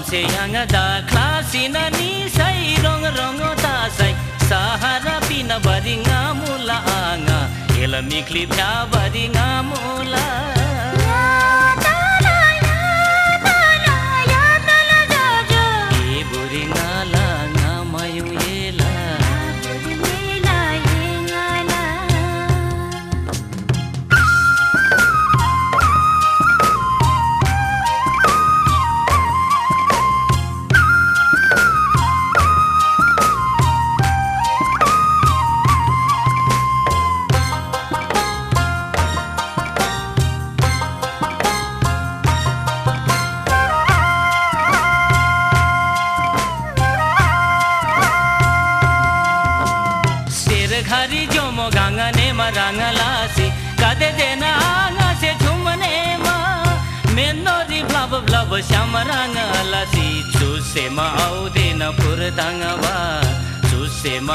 सम्सेयाङदा ख्लासिना निसै रङ रङ तासै सहारा pin बरिङा मुला आङा। Hell मिख्ली बरिङा मुला। रांगलासी कदे देना आंगा से झुमने मा। मेनोरी ब्लब ब्लब श्याम रांगलासी चुसे मा आउ दिन पुर दांगवा चुसे मा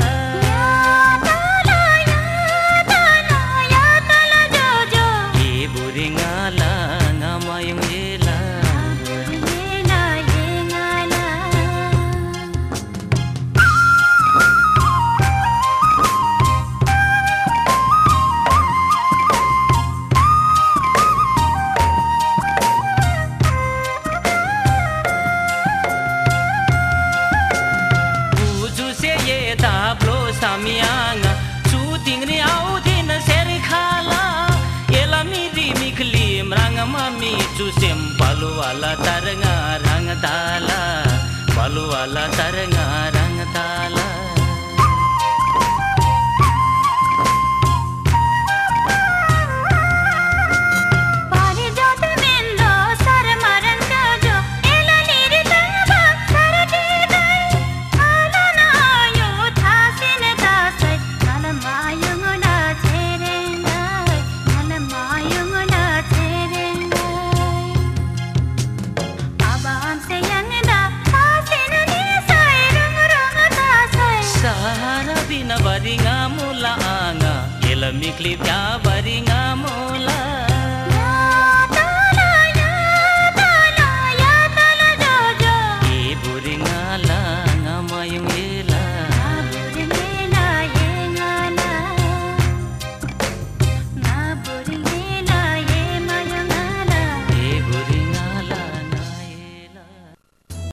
చెంపలు అలా తరంగా రంగతాల పలు అలా తరంగా लिखली त्या बरी मोल